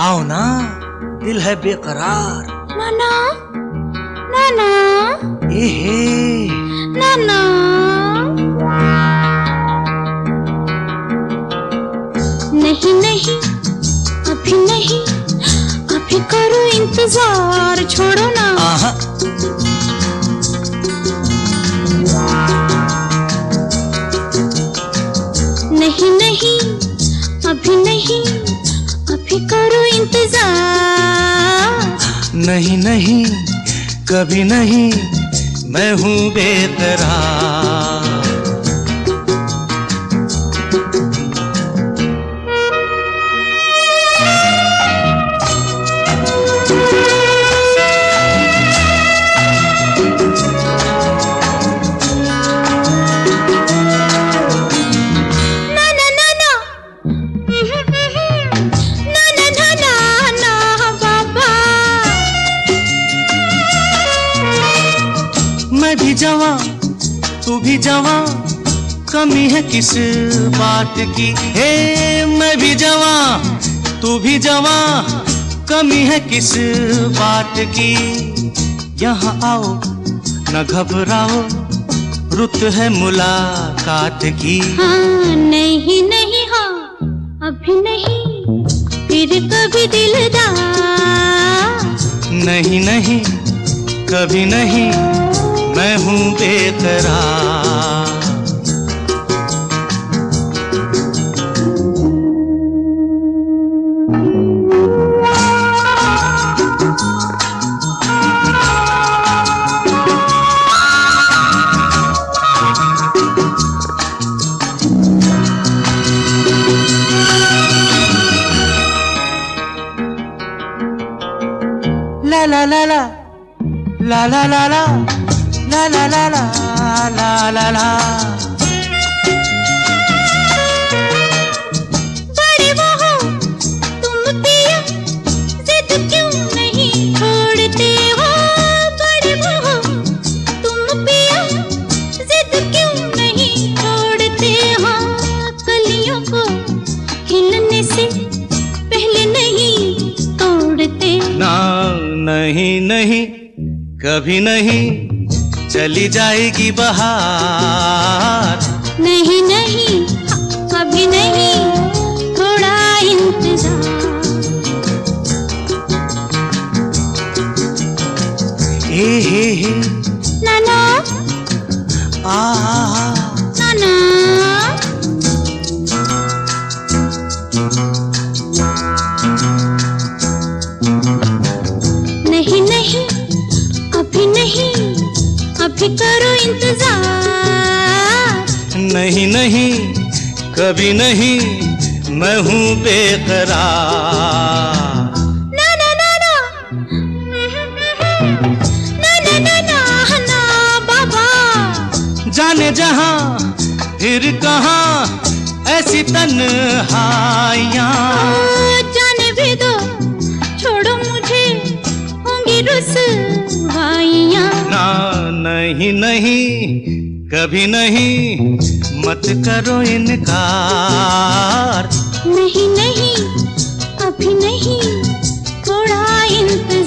आओ ना दिल है बेकरार। नाना नाना। ए हे नाना। नहीं नहीं अभी नहीं। अभी करो इंतज़ार छोड़ो ना। आहा। नहीं नहीं अभी नहीं। करो इंतज़ार। नहीं नहीं कभी नहीं मैं हूँ बेकरार जवा तू भी जवा कमी है किस बात की? हे मैं भी जवा तू भी जवा कमी है किस बात की? यहाँ आओ न घबराओ रुत है मुलाकात की। हाँ नहीं नहीं हाँ अभी नहीं फिर कभी दिलदार नहीं नहीं कभी नहीं मैं हूँ बेकरार La la la la La la la la La la la la La la la. वो हो तुम पिया जिद क्यों नहीं छोड़ते हो? बड़े वो हो तुम पिया जिद क्यों नहीं छोड़ते हो? कलियों को खिलने से पहले नहीं तोड़ते। ना नहीं नहीं कभी नहीं चली जाएगी बहार। नहीं नहीं अभी नहीं थोड़ा इंतज़ार। हे हे हे। नाना? आ आ, आ। करो इंतज़ार। नहीं नहीं कभी नहीं मैं हूँ बेकरार। जाने जहा फिर कहा ऐसी तन्हाइयाँ। नहीं नहीं कभी नहीं मत करो इनकार। नहीं नहीं अभी नहीं थोड़ा इंतज़ार।